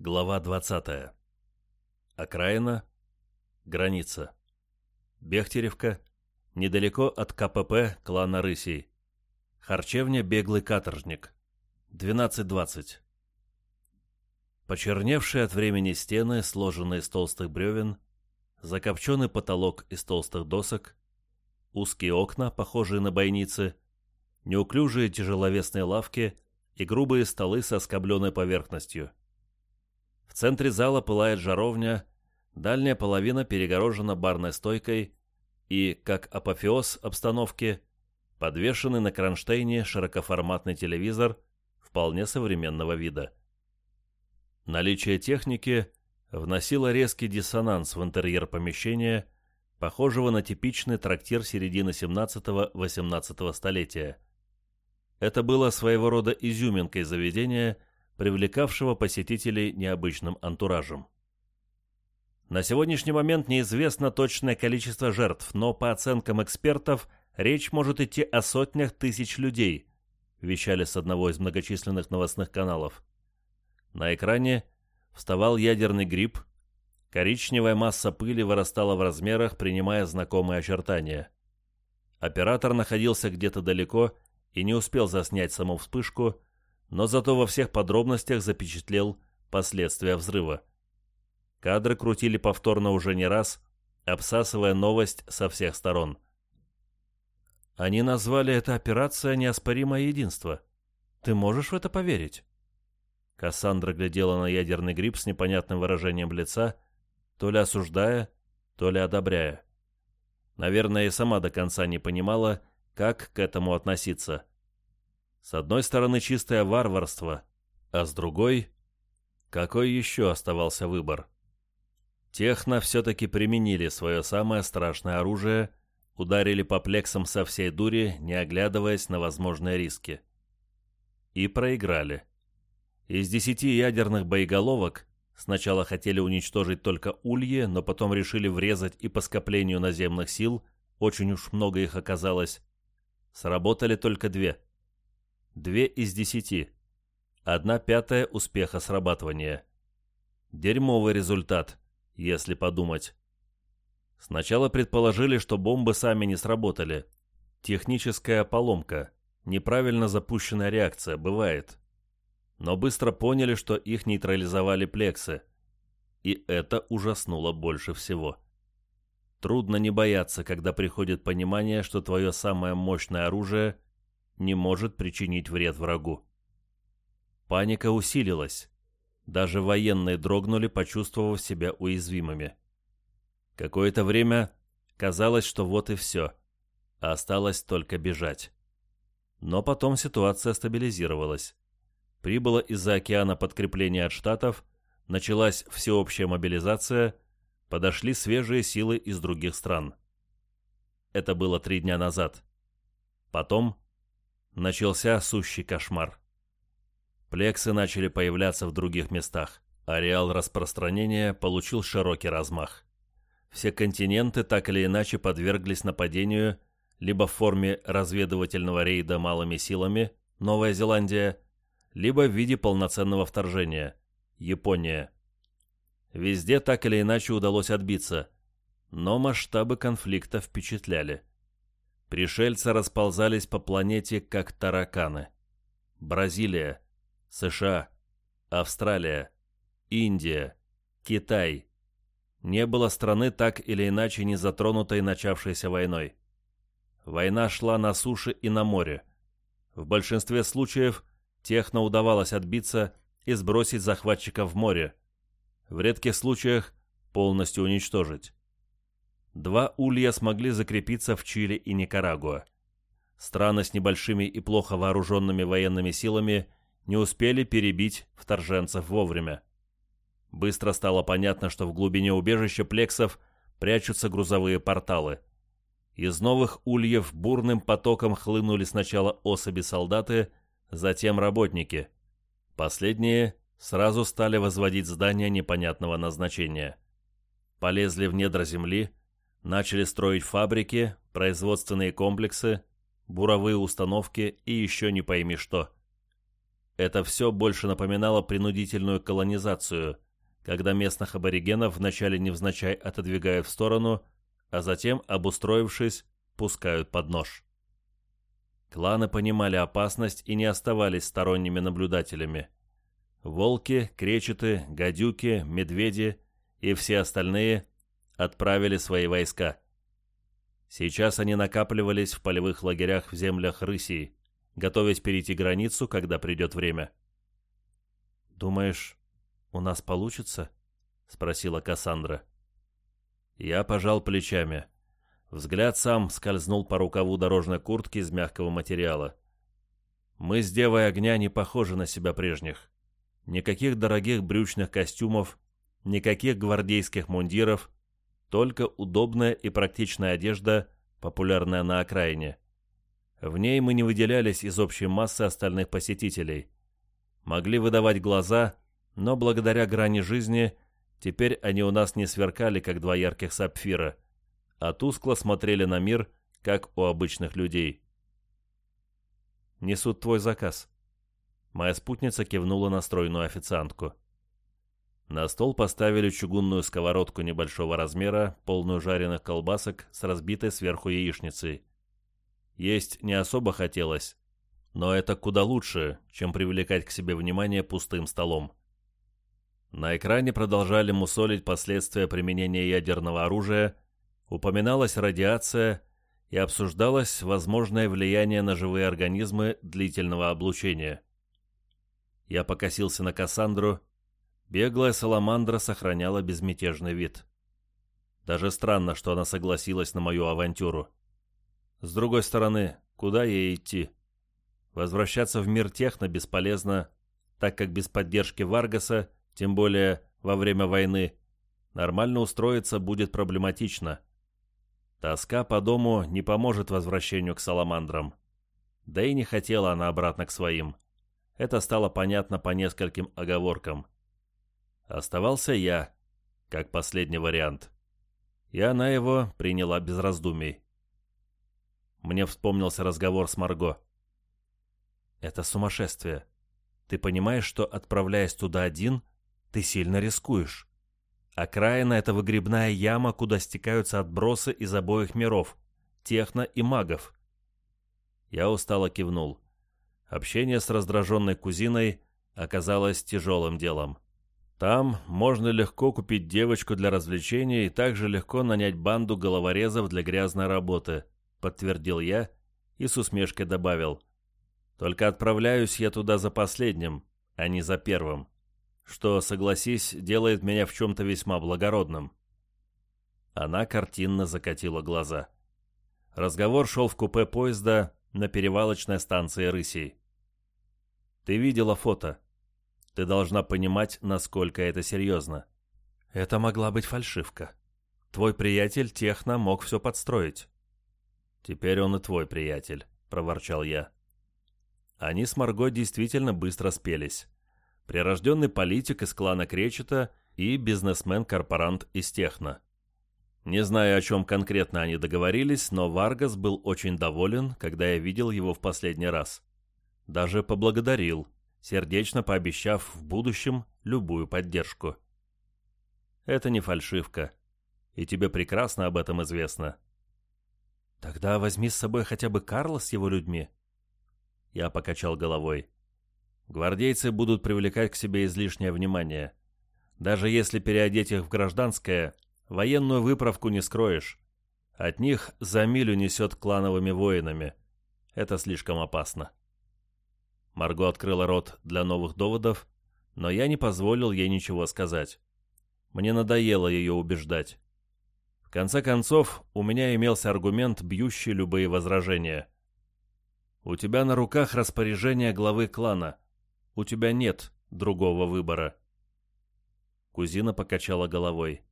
Глава 20. Окраина. Граница. Бехтеревка. Недалеко от КПП клана Рысей. Харчевня «Беглый каторжник». 12.20. Почерневшие от времени стены, сложенные из толстых бревен, закопченный потолок из толстых досок, узкие окна, похожие на бойницы, неуклюжие тяжеловесные лавки и грубые столы со скобленной поверхностью – в центре зала пылает жаровня, дальняя половина перегорожена барной стойкой и, как апофеоз обстановки, подвешенный на кронштейне широкоформатный телевизор вполне современного вида. Наличие техники вносило резкий диссонанс в интерьер помещения, похожего на типичный трактир середины 17-18 столетия. Это было своего рода изюминкой заведения – привлекавшего посетителей необычным антуражем. На сегодняшний момент неизвестно точное количество жертв, но по оценкам экспертов речь может идти о сотнях тысяч людей, вещали с одного из многочисленных новостных каналов. На экране вставал ядерный гриб, коричневая масса пыли вырастала в размерах, принимая знакомые очертания. Оператор находился где-то далеко и не успел заснять саму вспышку, но зато во всех подробностях запечатлел последствия взрыва. Кадры крутили повторно уже не раз, обсасывая новость со всех сторон. Они назвали это операция «Неоспоримое единство». Ты можешь в это поверить? Кассандра глядела на ядерный гриб с непонятным выражением лица, то ли осуждая, то ли одобряя. Наверное, и сама до конца не понимала, как к этому относиться. С одной стороны чистое варварство, а с другой... Какой еще оставался выбор? Техно все-таки применили свое самое страшное оружие, ударили по плексам со всей дури, не оглядываясь на возможные риски. И проиграли. Из десяти ядерных боеголовок сначала хотели уничтожить только ульи, но потом решили врезать и по скоплению наземных сил, очень уж много их оказалось. Сработали только две — Две из десяти. Одна пятая успеха срабатывания. Дерьмовый результат, если подумать. Сначала предположили, что бомбы сами не сработали. Техническая поломка, неправильно запущенная реакция, бывает. Но быстро поняли, что их нейтрализовали плексы. И это ужаснуло больше всего. Трудно не бояться, когда приходит понимание, что твое самое мощное оружие – не может причинить вред врагу. Паника усилилась. Даже военные дрогнули, почувствовав себя уязвимыми. Какое-то время казалось, что вот и все. Осталось только бежать. Но потом ситуация стабилизировалась. Прибыло из-за океана подкрепление от Штатов, началась всеобщая мобилизация, подошли свежие силы из других стран. Это было три дня назад. Потом начался сущий кошмар. Плексы начали появляться в других местах. Ареал распространения получил широкий размах. Все континенты так или иначе подверглись нападению либо в форме разведывательного рейда малыми силами Новая Зеландия, либо в виде полноценного вторжения Япония. Везде так или иначе удалось отбиться, но масштабы конфликта впечатляли. Пришельцы расползались по планете, как тараканы. Бразилия, США, Австралия, Индия, Китай. Не было страны так или иначе не затронутой начавшейся войной. Война шла на суше и на море. В большинстве случаев техно удавалось отбиться и сбросить захватчиков в море. В редких случаях полностью уничтожить. Два улья смогли закрепиться в Чили и Никарагуа. Страны с небольшими и плохо вооруженными военными силами не успели перебить вторженцев вовремя. Быстро стало понятно, что в глубине убежища плексов прячутся грузовые порталы. Из новых ульев бурным потоком хлынули сначала особи-солдаты, затем работники. Последние сразу стали возводить здания непонятного назначения. Полезли в недра земли, Начали строить фабрики, производственные комплексы, буровые установки и еще не пойми что. Это все больше напоминало принудительную колонизацию, когда местных аборигенов вначале невзначай отодвигают в сторону, а затем, обустроившись, пускают под нож. Кланы понимали опасность и не оставались сторонними наблюдателями. Волки, кречеты, гадюки, медведи и все остальные отправили свои войска. Сейчас они накапливались в полевых лагерях в землях Рысии, готовясь перейти границу, когда придет время. «Думаешь, у нас получится?» — спросила Кассандра. Я пожал плечами. Взгляд сам скользнул по рукаву дорожной куртки из мягкого материала. Мы с Девой Огня не похожи на себя прежних. Никаких дорогих брючных костюмов, никаких гвардейских мундиров, только удобная и практичная одежда, популярная на окраине. В ней мы не выделялись из общей массы остальных посетителей. Могли выдавать глаза, но благодаря грани жизни теперь они у нас не сверкали, как два ярких сапфира – а тускло смотрели на мир, как у обычных людей. «Несут твой заказ». Моя спутница кивнула на стройную официантку. На стол поставили чугунную сковородку небольшого размера, полную жареных колбасок с разбитой сверху яичницей. Есть не особо хотелось, но это куда лучше, чем привлекать к себе внимание пустым столом. На экране продолжали мусолить последствия применения ядерного оружия упоминалась радиация и обсуждалось возможное влияние на живые организмы длительного облучения. Я покосился на Кассандру. Беглая саламандра сохраняла безмятежный вид. Даже странно, что она согласилась на мою авантюру. С другой стороны, куда ей идти? Возвращаться в мир техно бесполезно, так как без поддержки Варгаса, тем более во время войны, нормально устроиться будет проблематично. Тоска по дому не поможет возвращению к саламандрам. Да и не хотела она обратно к своим. Это стало понятно по нескольким оговоркам. Оставался я, как последний вариант. И она его приняла без раздумий. Мне вспомнился разговор с Марго. «Это сумасшествие. Ты понимаешь, что, отправляясь туда один, ты сильно рискуешь. Окраина — это выгребная яма, куда стекаются отбросы из обоих миров — техно и магов. Я устало кивнул. Общение с раздраженной кузиной оказалось тяжелым делом. Там можно легко купить девочку для развлечения и также легко нанять банду головорезов для грязной работы, подтвердил я и с усмешкой добавил. Только отправляюсь я туда за последним, а не за первым что, согласись, делает меня в чем-то весьма благородным. Она картинно закатила глаза. Разговор шел в купе поезда на перевалочной станции Рысей. «Ты видела фото. Ты должна понимать, насколько это серьезно». «Это могла быть фальшивка. Твой приятель Техно мог все подстроить». «Теперь он и твой приятель», — проворчал я. Они с Марго действительно быстро спелись прирожденный политик из клана Кречета и бизнесмен-корпорант из Техно. Не знаю, о чем конкретно они договорились, но Варгас был очень доволен, когда я видел его в последний раз. Даже поблагодарил, сердечно пообещав в будущем любую поддержку. Это не фальшивка, и тебе прекрасно об этом известно. Тогда возьми с собой хотя бы Карла с его людьми. Я покачал головой. Гвардейцы будут привлекать к себе излишнее внимание. Даже если переодеть их в гражданское, военную выправку не скроешь. От них за милю несет клановыми воинами. Это слишком опасно. Марго открыла рот для новых доводов, но я не позволил ей ничего сказать. Мне надоело ее убеждать. В конце концов, у меня имелся аргумент, бьющий любые возражения. «У тебя на руках распоряжение главы клана. У тебя нет другого выбора. Кузина покачала головой.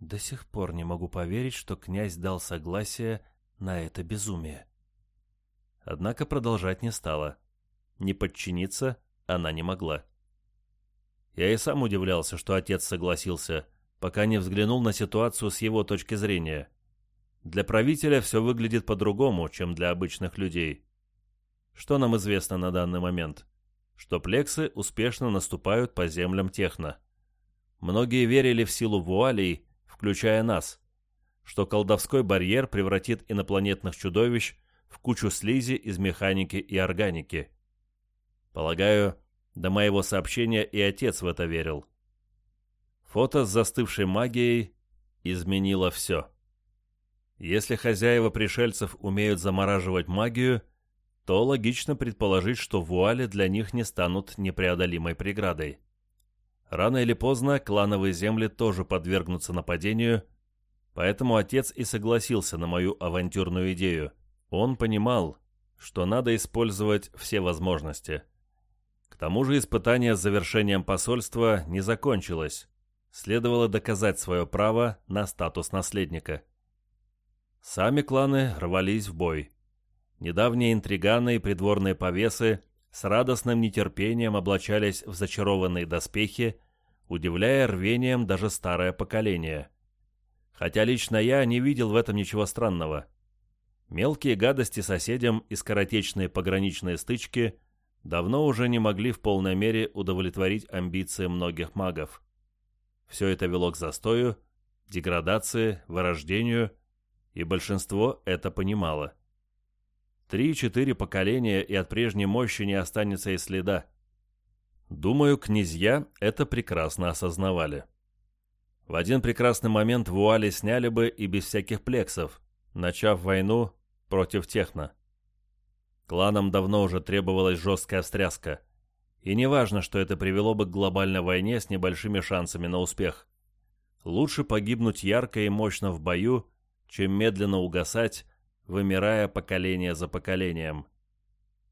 До сих пор не могу поверить, что князь дал согласие на это безумие. Однако продолжать не стала. Не подчиниться она не могла. Я и сам удивлялся, что отец согласился, пока не взглянул на ситуацию с его точки зрения. Для правителя все выглядит по-другому, чем для обычных людей. Что нам известно на данный момент? что плексы успешно наступают по землям Техно. Многие верили в силу вуалей, включая нас, что колдовской барьер превратит инопланетных чудовищ в кучу слизи из механики и органики. Полагаю, до моего сообщения и отец в это верил. Фото с застывшей магией изменило все. Если хозяева пришельцев умеют замораживать магию, то логично предположить, что вуали для них не станут непреодолимой преградой. Рано или поздно клановые земли тоже подвергнутся нападению, поэтому отец и согласился на мою авантюрную идею. Он понимал, что надо использовать все возможности. К тому же испытание с завершением посольства не закончилось. Следовало доказать свое право на статус наследника. Сами кланы рвались в бой. Недавние интриганы и придворные повесы с радостным нетерпением облачались в зачарованные доспехи, удивляя рвением даже старое поколение. Хотя лично я не видел в этом ничего странного. Мелкие гадости соседям и скоротечные пограничные стычки давно уже не могли в полной мере удовлетворить амбиции многих магов. Все это вело к застою, деградации, вырождению, и большинство это понимало. Три-четыре поколения, и от прежней мощи не останется и следа. Думаю, князья это прекрасно осознавали. В один прекрасный момент вуали сняли бы и без всяких плексов, начав войну против техно. Кланам давно уже требовалась жесткая встряска. И не важно, что это привело бы к глобальной войне с небольшими шансами на успех. Лучше погибнуть ярко и мощно в бою, чем медленно угасать, вымирая поколение за поколением.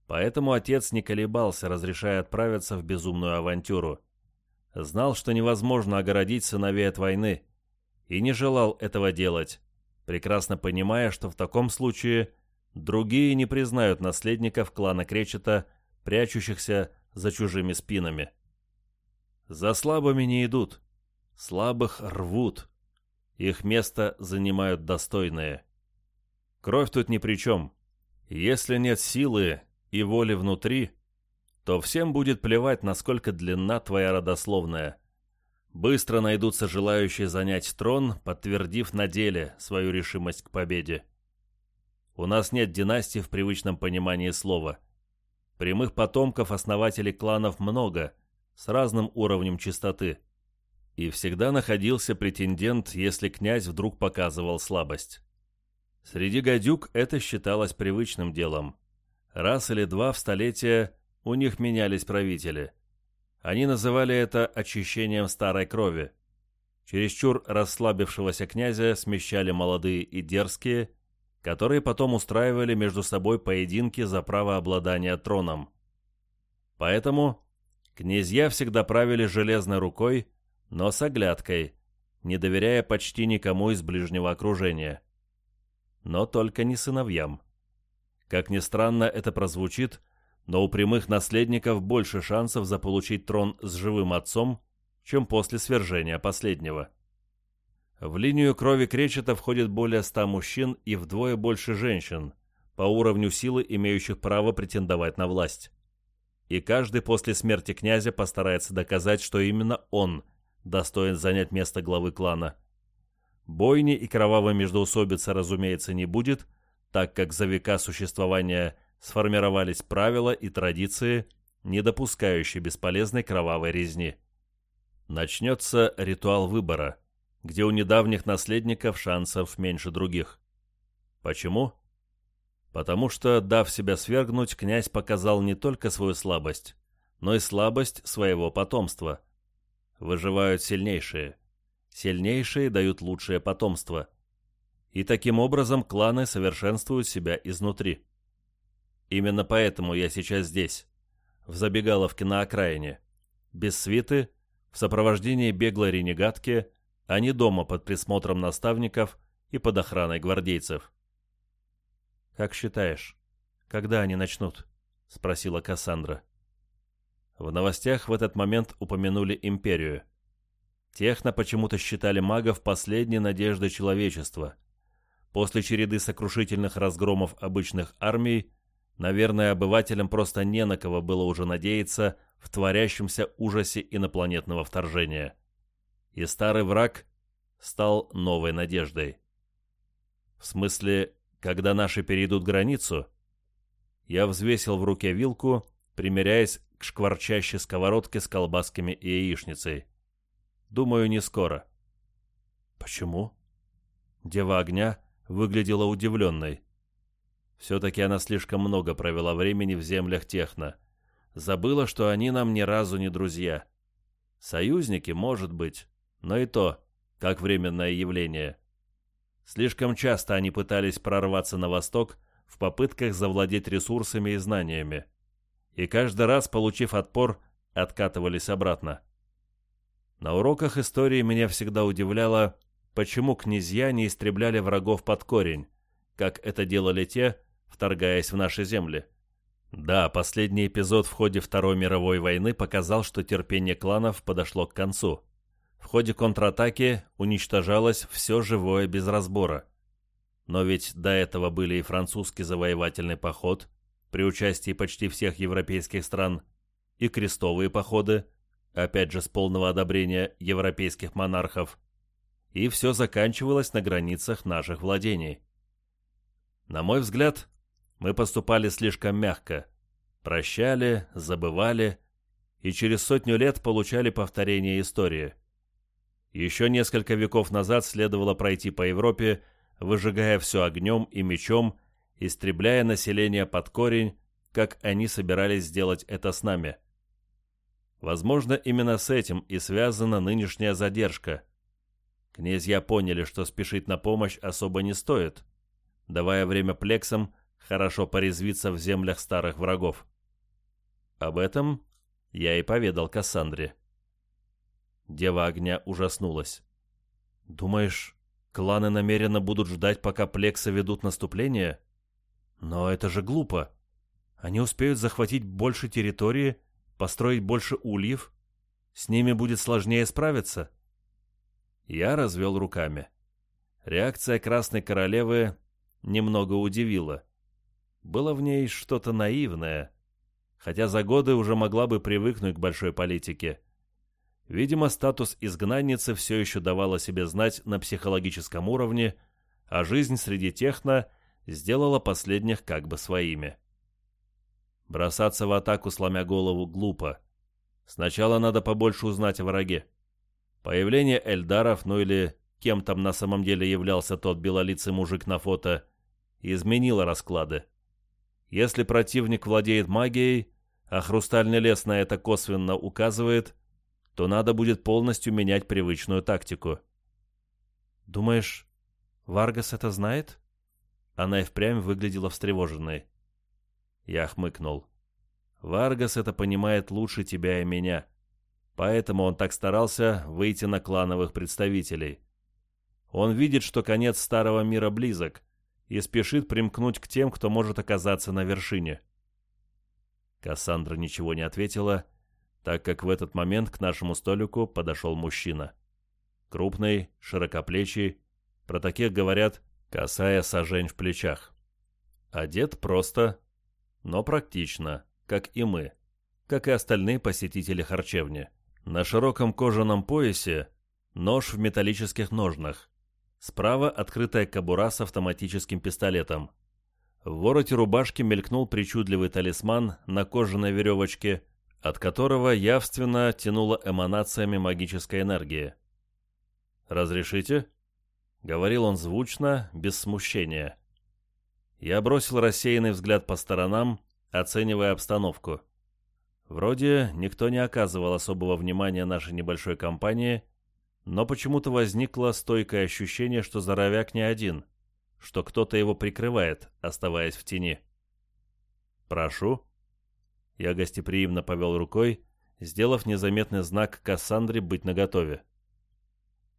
Поэтому отец не колебался, разрешая отправиться в безумную авантюру. Знал, что невозможно огородить сыновей от войны, и не желал этого делать, прекрасно понимая, что в таком случае другие не признают наследников клана Кречета, прячущихся за чужими спинами. За слабыми не идут, слабых рвут. Их место занимают достойные. Кровь тут ни при чем. Если нет силы и воли внутри, то всем будет плевать, насколько длинна твоя родословная. Быстро найдутся желающие занять трон, подтвердив на деле свою решимость к победе. У нас нет династии в привычном понимании слова. Прямых потомков основателей кланов много, с разным уровнем чистоты. И всегда находился претендент, если князь вдруг показывал слабость. Среди гадюк это считалось привычным делом. Раз или два в столетие у них менялись правители. Они называли это очищением старой крови. Чересчур расслабившегося князя смещали молодые и дерзкие, которые потом устраивали между собой поединки за право обладания троном. Поэтому князья всегда правили железной рукой, но с оглядкой, не доверяя почти никому из ближнего окружения. Но только не сыновьям. Как ни странно это прозвучит, но у прямых наследников больше шансов заполучить трон с живым отцом, чем после свержения последнего. В линию крови Кречета входит более ста мужчин и вдвое больше женщин, по уровню силы имеющих право претендовать на власть. И каждый после смерти князя постарается доказать, что именно он достоин занять место главы клана. Бойни и кровавой междоусобицы, разумеется, не будет, так как за века существования сформировались правила и традиции, не допускающие бесполезной кровавой резни. Начнется ритуал выбора – где у недавних наследников шансов меньше других. Почему? Потому что, дав себя свергнуть, князь показал не только свою слабость, но и слабость своего потомства. Выживают сильнейшие. Сильнейшие дают лучшее потомство. И таким образом кланы совершенствуют себя изнутри. Именно поэтому я сейчас здесь, в забегаловке на окраине, без свиты, в сопровождении беглой ренегатки, а не дома под присмотром наставников и под охраной гвардейцев. «Как считаешь, когда они начнут?» — спросила Кассандра. В новостях в этот момент упомянули империю. Техно почему-то считали магов последней надеждой человечества. После череды сокрушительных разгромов обычных армий Наверное, обывателям просто не на кого было уже надеяться в творящемся ужасе инопланетного вторжения. И старый враг стал новой надеждой. В смысле, когда наши перейдут границу, я взвесил в руке вилку, примеряясь к шкварчащей сковородке с колбасками и яичницей. Думаю, не скоро. Почему? Дева огня выглядела удивленной. Все-таки она слишком много провела времени в землях Техно. Забыла, что они нам ни разу не друзья. Союзники, может быть, но и то, как временное явление. Слишком часто они пытались прорваться на восток в попытках завладеть ресурсами и знаниями. И каждый раз, получив отпор, откатывались обратно. На уроках истории меня всегда удивляло, почему князья не истребляли врагов под корень, как это делали те, вторгаясь в наши земли. Да, последний эпизод в ходе Второй мировой войны показал, что терпение кланов подошло к концу. В ходе контратаки уничтожалось все живое без разбора. Но ведь до этого были и французский завоевательный поход, при участии почти всех европейских стран, и крестовые походы, опять же с полного одобрения европейских монархов, и все заканчивалось на границах наших владений. На мой взгляд, мы поступали слишком мягко. Прощали, забывали и через сотню лет получали повторение истории. Еще несколько веков назад следовало пройти по Европе, выжигая все огнем и мечом, истребляя население под корень, как они собирались сделать это с нами. Возможно, именно с этим и связана нынешняя задержка. Князья поняли, что спешить на помощь особо не стоит, давая время плексам хорошо порезвиться в землях старых врагов. Об этом я и поведал Кассандре. Дева огня ужаснулась. «Думаешь, кланы намеренно будут ждать, пока плексы ведут наступление? Но это же глупо. Они успеют захватить больше территории, построить больше ульев. С ними будет сложнее справиться». Я развел руками. Реакция Красной Королевы немного удивила. Было в ней что-то наивное, хотя за годы уже могла бы привыкнуть к большой политике. Видимо, статус изгнанницы все еще давал о себе знать на психологическом уровне, а жизнь среди техно сделала последних как бы своими. Бросаться в атаку, сломя голову, глупо. Сначала надо побольше узнать о враге. Появление Эльдаров, ну или кем там на самом деле являлся тот белолицый мужик на фото, изменило расклады. Если противник владеет магией, а хрустальный лес на это косвенно указывает, то надо будет полностью менять привычную тактику. «Думаешь, Варгас это знает?» Она и впрямь выглядела встревоженной. Я хмыкнул. «Варгас это понимает лучше тебя и меня. Поэтому он так старался выйти на клановых представителей. Он видит, что конец старого мира близок, и спешит примкнуть к тем, кто может оказаться на вершине. Кассандра ничего не ответила, так как в этот момент к нашему столику подошел мужчина. Крупный, широкоплечий, про таких говорят, касая сажень в плечах. Одет просто, но практично, как и мы, как и остальные посетители харчевни. На широком кожаном поясе нож в металлических ножнах, Справа открытая кобура с автоматическим пистолетом. В вороте рубашки мелькнул причудливый талисман на кожаной веревочке, от которого явственно тянуло эманациями магической энергии. «Разрешите?» — говорил он звучно, без смущения. Я бросил рассеянный взгляд по сторонам, оценивая обстановку. Вроде никто не оказывал особого внимания нашей небольшой компании — но почему-то возникло стойкое ощущение, что здоровяк не один, что кто-то его прикрывает, оставаясь в тени. «Прошу». Я гостеприимно повел рукой, сделав незаметный знак Кассандре быть наготове.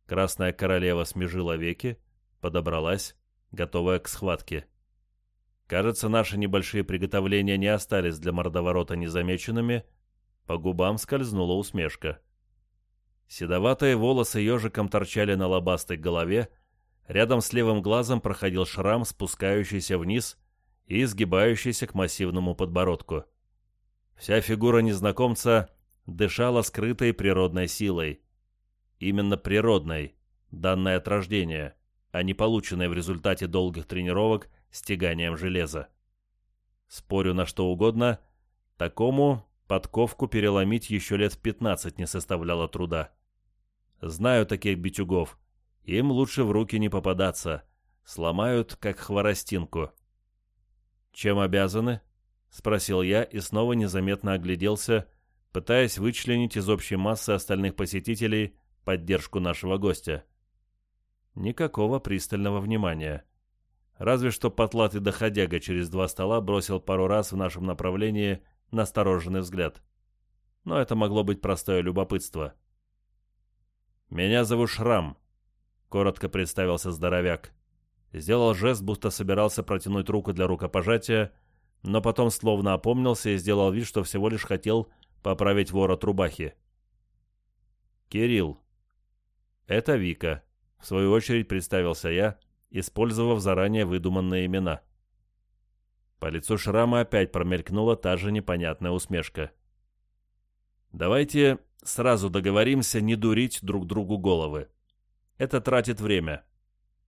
Красная королева смежила веки, подобралась, готовая к схватке. Кажется, наши небольшие приготовления не остались для мордоворота незамеченными, по губам скользнула усмешка. Седоватые волосы ежиком торчали на лобастой голове, рядом с левым глазом проходил шрам, спускающийся вниз и изгибающийся к массивному подбородку. Вся фигура незнакомца дышала скрытой природной силой. Именно природной, данной от рождения, а не полученной в результате долгих тренировок с тяганием железа. Спорю на что угодно, такому подковку переломить еще лет в 15 не составляло труда. Знаю таких битюгов. Им лучше в руки не попадаться. Сломают, как хворостинку. «Чем обязаны?» — спросил я и снова незаметно огляделся, пытаясь вычленить из общей массы остальных посетителей поддержку нашего гостя. Никакого пристального внимания. Разве что потлатый доходяга через два стола бросил пару раз в нашем направлении настороженный взгляд. Но это могло быть простое любопытство. «Меня зовут Шрам», — коротко представился здоровяк. Сделал жест, будто собирался протянуть руку для рукопожатия, но потом словно опомнился и сделал вид, что всего лишь хотел поправить ворот рубахи. «Кирилл». «Это Вика», — в свою очередь представился я, использовав заранее выдуманные имена. По лицу Шрама опять промелькнула та же непонятная усмешка. «Давайте сразу договоримся не дурить друг другу головы. Это тратит время.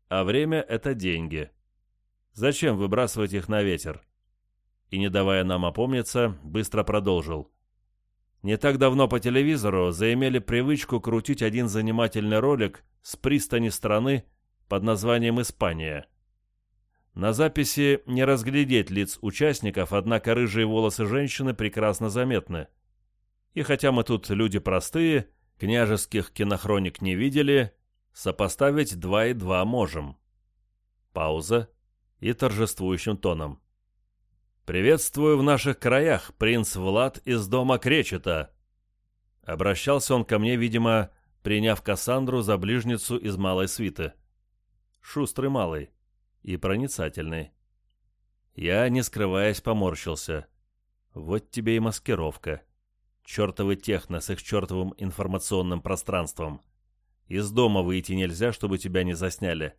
А время — это деньги. Зачем выбрасывать их на ветер?» И, не давая нам опомниться, быстро продолжил. Не так давно по телевизору заимели привычку крутить один занимательный ролик с пристани страны под названием «Испания». На записи не разглядеть лиц участников, однако рыжие волосы женщины прекрасно заметны. И хотя мы тут люди простые, княжеских кинохроник не видели, сопоставить два и два можем. Пауза и торжествующим тоном. «Приветствую в наших краях, принц Влад из дома Кречета!» Обращался он ко мне, видимо, приняв Кассандру за ближницу из малой свиты. Шустрый малый и проницательный. Я, не скрываясь, поморщился. Вот тебе и маскировка. Чертовы техно с их чертовым информационным пространством. Из дома выйти нельзя, чтобы тебя не засняли.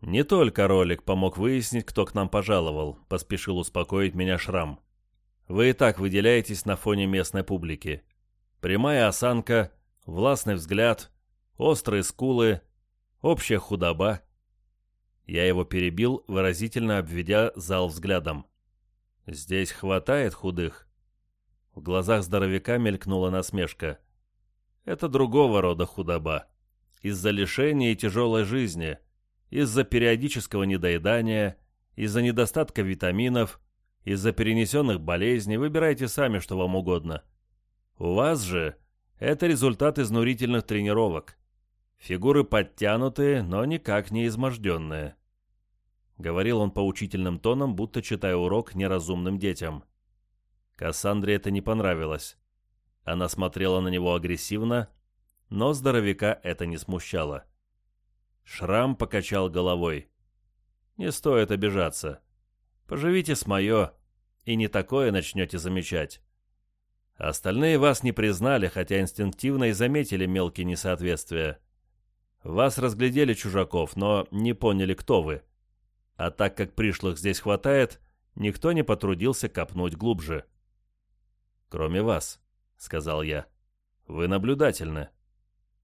Не только ролик помог выяснить, кто к нам пожаловал, поспешил успокоить меня Шрам. Вы и так выделяетесь на фоне местной публики. Прямая осанка, властный взгляд, острые скулы, общая худоба. Я его перебил, выразительно обведя зал взглядом. «Здесь хватает худых?» В глазах здоровяка мелькнула насмешка. «Это другого рода худоба. Из-за лишения и тяжелой жизни, из-за периодического недоедания, из-за недостатка витаминов, из-за перенесенных болезней, выбирайте сами, что вам угодно. У вас же это результат изнурительных тренировок. Фигуры подтянутые, но никак не изможденные. Говорил он поучительным тоном, будто читая урок неразумным детям. Кассандре это не понравилось. Она смотрела на него агрессивно, но здоровяка это не смущало. Шрам покачал головой. «Не стоит обижаться. Поживите с мое, и не такое начнете замечать. Остальные вас не признали, хотя инстинктивно и заметили мелкие несоответствия. Вас разглядели чужаков, но не поняли, кто вы. А так как пришлых здесь хватает, никто не потрудился копнуть глубже. «Кроме вас», — сказал я. «Вы наблюдательны».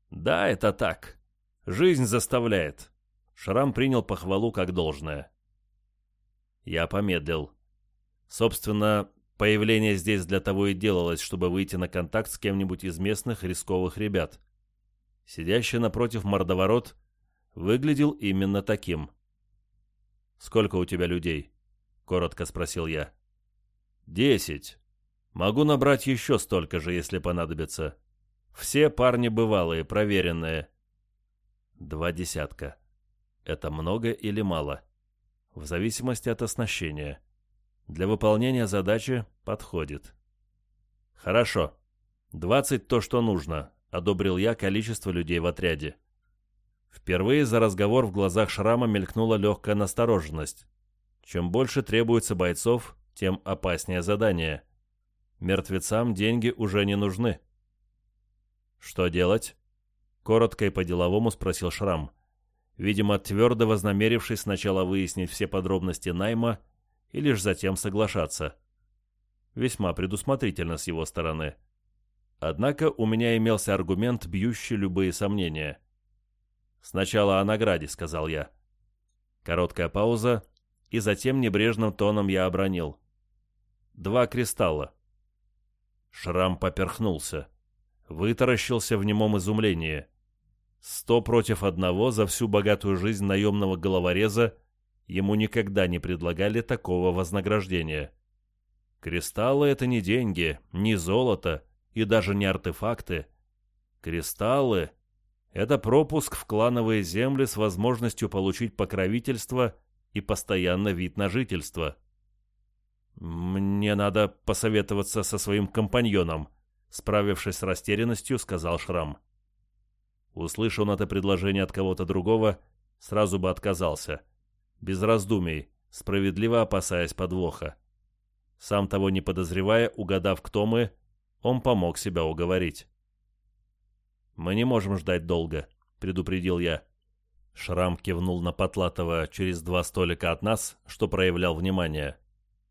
«Да, это так. Жизнь заставляет». Шрам принял похвалу как должное. Я помедлил. Собственно, появление здесь для того и делалось, чтобы выйти на контакт с кем-нибудь из местных рисковых ребят. Сидящий напротив мордоворот выглядел именно таким — «Сколько у тебя людей?» — коротко спросил я. «Десять. Могу набрать еще столько же, если понадобится. Все парни бывалые, проверенные». «Два десятка. Это много или мало?» «В зависимости от оснащения. Для выполнения задачи подходит». «Хорошо. Двадцать то, что нужно», — одобрил я количество людей в отряде. Впервые за разговор в глазах Шрама мелькнула легкая настороженность. Чем больше требуется бойцов, тем опаснее задание. Мертвецам деньги уже не нужны. «Что делать?» — коротко и по-деловому спросил Шрам. Видимо, твердо вознамерившись сначала выяснить все подробности найма и лишь затем соглашаться. Весьма предусмотрительно с его стороны. Однако у меня имелся аргумент, бьющий любые сомнения. «Сначала о награде», — сказал я. Короткая пауза, и затем небрежным тоном я обронил. «Два кристалла». Шрам поперхнулся. Вытаращился в немом изумлении. Сто против одного за всю богатую жизнь наемного головореза ему никогда не предлагали такого вознаграждения. Кристаллы — это не деньги, не золото и даже не артефакты. Кристаллы — это пропуск в клановые земли с возможностью получить покровительство и постоянно вид на жительство. «Мне надо посоветоваться со своим компаньоном», — справившись с растерянностью, сказал Шрам. Услышал он это предложение от кого-то другого, сразу бы отказался. Без раздумий, справедливо опасаясь подвоха. Сам того не подозревая, угадав, кто мы, он помог себя уговорить. «Мы не можем ждать долго», — предупредил я. Шрам кивнул на Потлатова через два столика от нас, что проявлял внимание.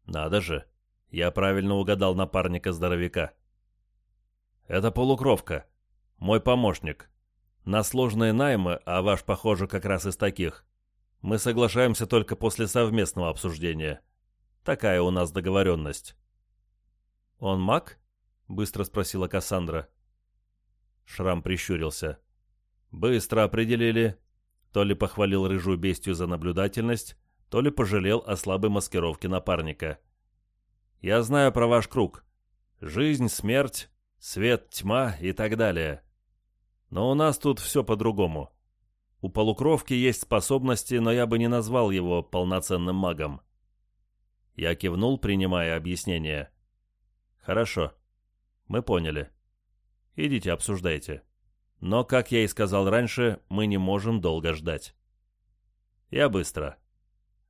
«Надо же, я правильно угадал напарника-здоровяка». «Это полукровка. Мой помощник. На сложные наймы, а ваш, похоже, как раз из таких, мы соглашаемся только после совместного обсуждения. Такая у нас договоренность». «Он маг?» — быстро спросила Кассандра. Шрам прищурился. «Быстро определили». То ли похвалил рыжую бестию за наблюдательность, то ли пожалел о слабой маскировке напарника. «Я знаю про ваш круг. Жизнь, смерть, свет, тьма и так далее. Но у нас тут все по-другому. У полукровки есть способности, но я бы не назвал его полноценным магом». Я кивнул, принимая объяснение. «Хорошо. Мы поняли. Идите, обсуждайте. Но, как я и сказал раньше, мы не можем долго ждать». «Я быстро».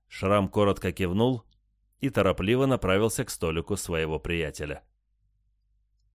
Шрам коротко кивнул и торопливо направился к столику своего приятеля.